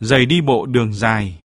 Giày đi bộ đường dài.